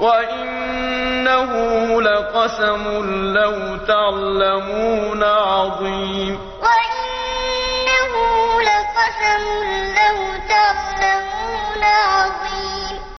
وَإِنَّهُ لَقَسَمٌ لَّوْ تَعْلَمُونَ عَظِيمٌ وَإِنَّهُ لَقَسَمٌ لَّوْ